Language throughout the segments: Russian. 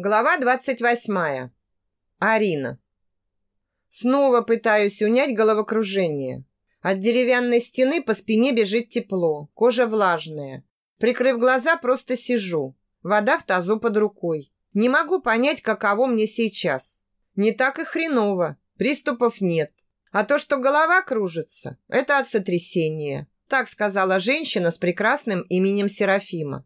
Глава 28. Арина. Снова пытаюсь унять головокружение. От деревянной стены по спине бежит тепло, кожа влажная. Прикрыв глаза, просто сижу. Вода в тазу под рукой. Не могу понять, каково мне сейчас. Не так и хреново. Приступов нет. А то, что голова кружится, это от сотрясения. Так сказала женщина с прекрасным именем Серафима.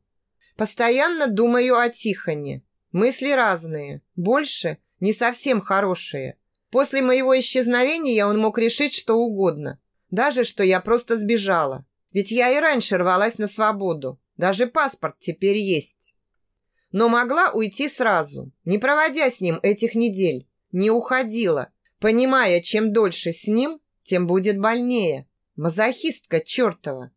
Постоянно думаю о Тихоне. Мысли разные, больше не совсем хорошие. После моего исчезновения он мог решить что угодно. Даже, что я просто сбежала. Ведь я и раньше рвалась на свободу. Даже паспорт теперь есть. Но могла уйти сразу, не проводя с ним этих недель. Не уходила, понимая, чем дольше с ним, тем будет больнее. Мазохистка чертова.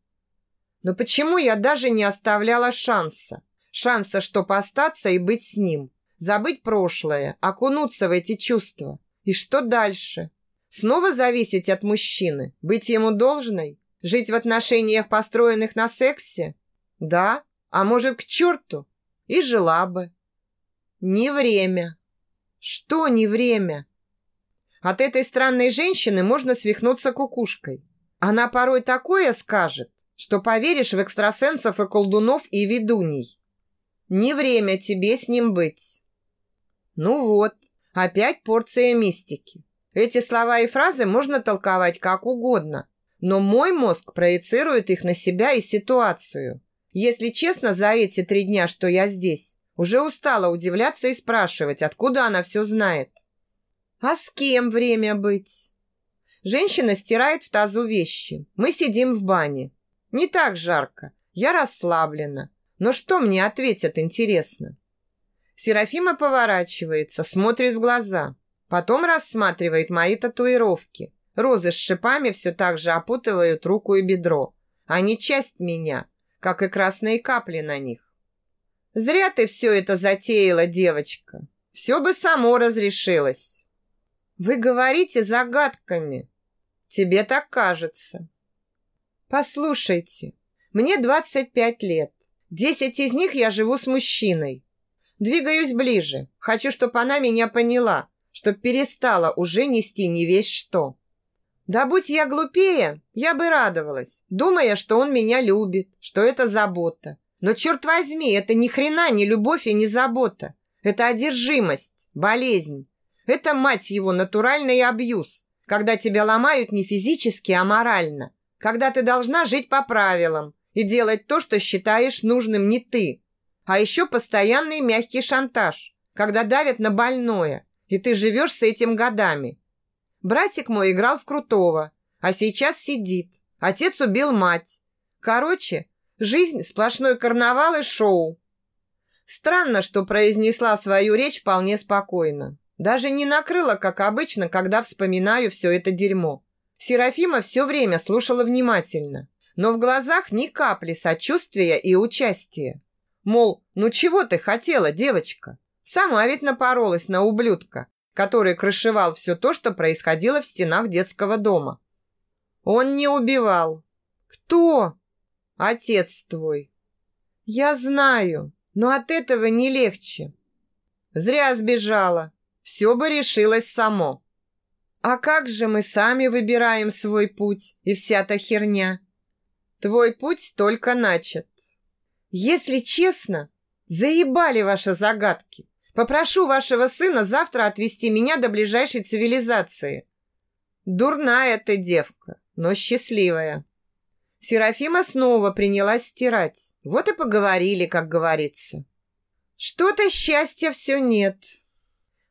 Но почему я даже не оставляла шанса? Шанса, чтоб остаться и быть с ним. Забыть прошлое, окунуться в эти чувства. И что дальше? Снова зависеть от мужчины? Быть ему должной? Жить в отношениях, построенных на сексе? Да? А может, к черту? И жила бы. Не время. Что не время? От этой странной женщины можно свихнуться кукушкой. Она порой такое скажет, что поверишь в экстрасенсов и колдунов и ведуней. Не время тебе с ним быть. Ну вот, опять порция мистики. Эти слова и фразы можно толковать как угодно, но мой мозг проецирует их на себя и ситуацию. Если честно, за эти три дня, что я здесь, уже устала удивляться и спрашивать, откуда она все знает. А с кем время быть? Женщина стирает в тазу вещи. Мы сидим в бане. Не так жарко. Я расслаблена. Но что мне ответят, интересно? Серафима поворачивается, смотрит в глаза. Потом рассматривает мои татуировки. Розы с шипами все так же опутывают руку и бедро. Они часть меня, как и красные капли на них. Зря ты все это затеяла, девочка. Все бы само разрешилось. Вы говорите загадками. Тебе так кажется. Послушайте, мне 25 лет. Десять из них я живу с мужчиной. Двигаюсь ближе. Хочу, чтобы она меня поняла, чтоб перестала уже нести не весь что. Да будь я глупее, я бы радовалась, думая, что он меня любит, что это забота. Но черт возьми, это ни хрена не любовь и не забота. Это одержимость, болезнь. Это, мать его, натуральный абьюз, когда тебя ломают не физически, а морально. Когда ты должна жить по правилам, и делать то, что считаешь нужным не ты. А еще постоянный мягкий шантаж, когда давят на больное, и ты живешь с этим годами. Братик мой играл в крутого, а сейчас сидит. Отец убил мать. Короче, жизнь сплошной карнавал и шоу. Странно, что произнесла свою речь вполне спокойно. Даже не накрыла, как обычно, когда вспоминаю все это дерьмо. Серафима все время слушала внимательно но в глазах ни капли сочувствия и участия. Мол, ну чего ты хотела, девочка? Сама ведь напоролась на ублюдка, который крышевал все то, что происходило в стенах детского дома. Он не убивал. Кто? Отец твой. Я знаю, но от этого не легче. Зря сбежала. Все бы решилось само. А как же мы сами выбираем свой путь и вся та херня? Твой путь только начат. Если честно, заебали ваши загадки. Попрошу вашего сына завтра отвезти меня до ближайшей цивилизации. Дурная ты девка, но счастливая. Серафима снова принялась стирать. Вот и поговорили, как говорится. Что-то счастья все нет.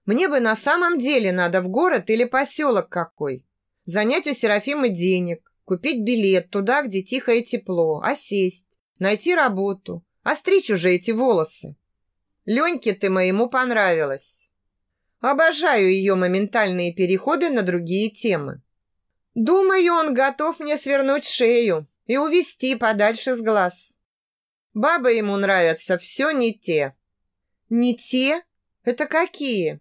Мне бы на самом деле надо в город или поселок какой. Занять у Серафимы денег, Купить билет туда, где тихо и тепло, а сесть, найти работу, остричь уже эти волосы. Леньке ты моему понравилась. Обожаю ее моментальные переходы на другие темы. Думаю, он готов мне свернуть шею и увести подальше с глаз. Бабы ему нравятся все не те. Не те? Это какие?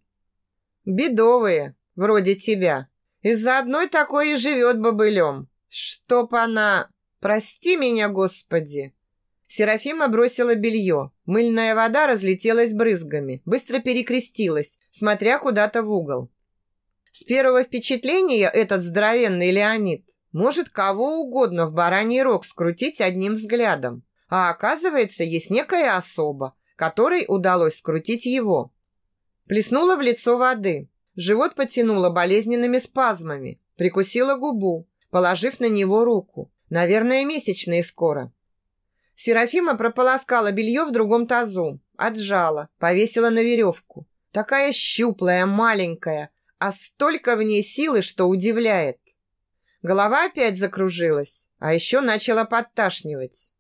Бедовые, вроде тебя. Из-за одной такой и живет бобылем. Чтоб она... Прости меня, Господи!» Серафима бросила белье. Мыльная вода разлетелась брызгами, быстро перекрестилась, смотря куда-то в угол. С первого впечатления этот здоровенный Леонид может кого угодно в бараний рог скрутить одним взглядом. А оказывается, есть некая особа, которой удалось скрутить его. Плеснула в лицо воды. Живот потянуло болезненными спазмами. Прикусила губу, положив на него руку. Наверное, месячные скоро. Серафима прополоскала белье в другом тазу, отжала, повесила на веревку. Такая щуплая, маленькая, а столько в ней силы, что удивляет. Голова опять закружилась, а еще начала подташнивать.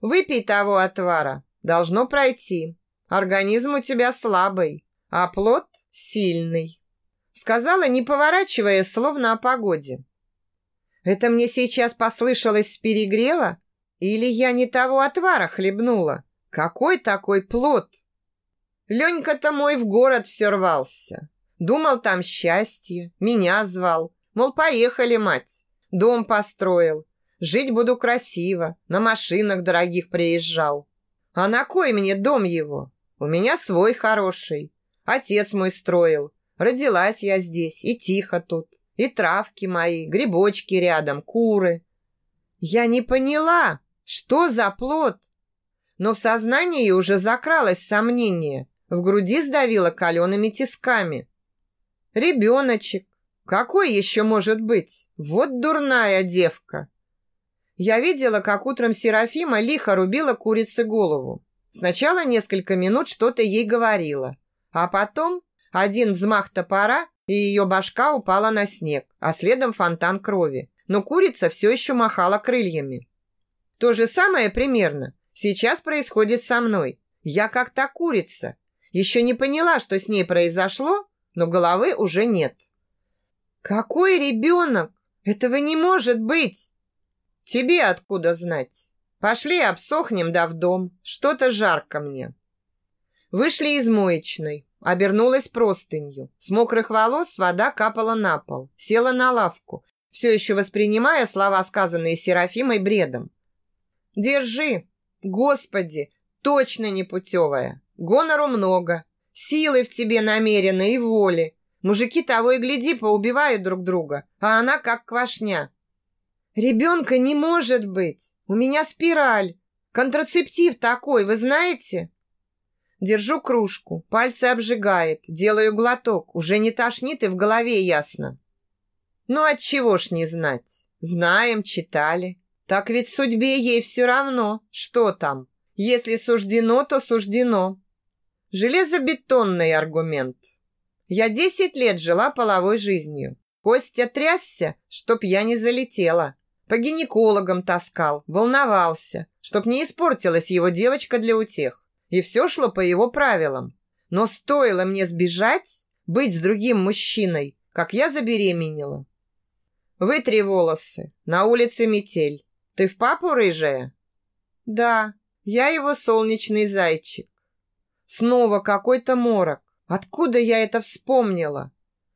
Выпей того отвара, должно пройти. Организм у тебя слабый, а плод сильный. Сказала, не поворачивая, словно о погоде. Это мне сейчас послышалось с перегрева? Или я не того отвара хлебнула? Какой такой плод? Ленька-то мой в город все рвался. Думал там счастье, меня звал. Мол, поехали, мать. Дом построил. Жить буду красиво, на машинах дорогих приезжал. А на кой мне дом его? У меня свой хороший. Отец мой строил. Родилась я здесь, и тихо тут. И травки мои, грибочки рядом, куры. Я не поняла, что за плод? Но в сознании уже закралось сомнение. В груди сдавило калеными тисками. Ребеночек. Какой еще может быть? Вот дурная девка. Я видела, как утром Серафима лихо рубила курице голову. Сначала несколько минут что-то ей говорила, а потом один взмах топора, и ее башка упала на снег, а следом фонтан крови. Но курица все еще махала крыльями. То же самое примерно сейчас происходит со мной. Я как та курица. Еще не поняла, что с ней произошло, но головы уже нет. Какой ребенок? Этого не может быть. Тебе откуда знать? Пошли обсохнем да в дом. Что-то жарко мне. Вышли из моечной. Обернулась простынью. С мокрых волос вода капала на пол. Села на лавку, все еще воспринимая слова, сказанные Серафимой, бредом. «Держи! Господи! Точно непутевая! Гонору много, силы в тебе намеренно и воли. Мужики того и гляди поубивают друг друга, а она как квашня. Ребенка не может быть! У меня спираль! Контрацептив такой, вы знаете?» Держу кружку, пальцы обжигает, делаю глоток, уже не тошнит и в голове ясно. Ну от чего ж не знать? Знаем, читали. Так ведь судьбе ей все равно, что там. Если суждено, то суждено. Железобетонный аргумент. Я десять лет жила половой жизнью. Костя трясся, чтоб я не залетела. По гинекологам таскал, волновался, чтоб не испортилась его девочка для утех и все шло по его правилам. Но стоило мне сбежать, быть с другим мужчиной, как я забеременела. Вытри волосы, на улице метель. Ты в папу рыжая? Да, я его солнечный зайчик. Снова какой-то морок. Откуда я это вспомнила?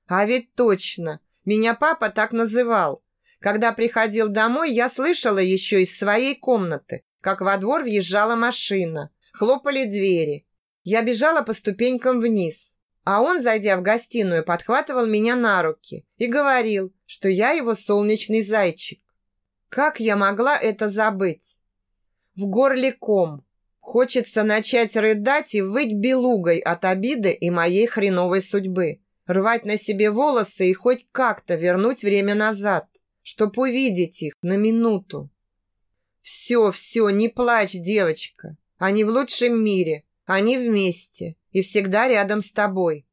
А ведь точно, меня папа так называл. Когда приходил домой, я слышала еще из своей комнаты, как во двор въезжала машина, Хлопали двери. Я бежала по ступенькам вниз, а он, зайдя в гостиную, подхватывал меня на руки и говорил, что я его солнечный зайчик. Как я могла это забыть? В горле ком. Хочется начать рыдать и выть белугой от обиды и моей хреновой судьбы. Рвать на себе волосы и хоть как-то вернуть время назад, чтоб увидеть их на минуту. Все, все, не плачь, девочка. Они в лучшем мире. Они вместе. И всегда рядом с тобой.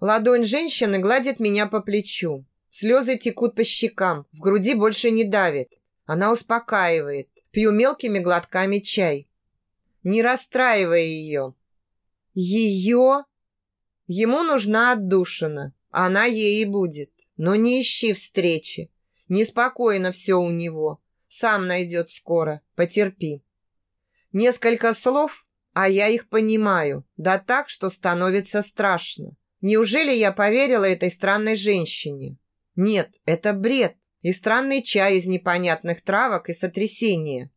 Ладонь женщины гладит меня по плечу. Слезы текут по щекам. В груди больше не давит. Она успокаивает. Пью мелкими глотками чай. Не расстраивай ее. Ее? Ему нужна отдушина. Она ей и будет. Но не ищи встречи. Неспокойно все у него. Сам найдет скоро. Потерпи. Несколько слов, а я их понимаю, да так, что становится страшно. Неужели я поверила этой странной женщине? Нет, это бред и странный чай из непонятных травок и сотрясения.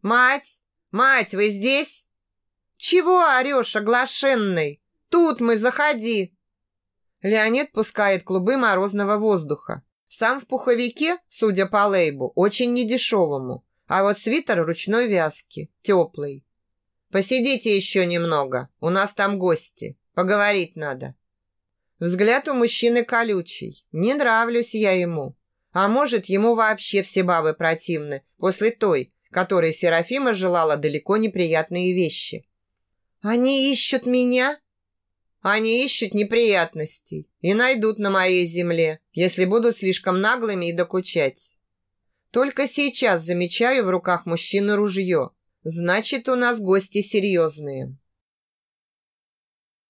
«Мать! «Мать, вы здесь?» «Чего орешь, оглашенный? Тут мы, заходи!» Леонид пускает клубы морозного воздуха. Сам в пуховике, судя по лейбу, очень недешевому. А вот свитер ручной вязки, теплый. «Посидите еще немного, у нас там гости, поговорить надо». Взгляд у мужчины колючий, не нравлюсь я ему. А может, ему вообще все бабы противны, после той, которой Серафима желала далеко неприятные вещи. «Они ищут меня?» «Они ищут неприятностей и найдут на моей земле, если будут слишком наглыми и докучать». Только сейчас замечаю в руках мужчины ружье. Значит, у нас гости серьезные.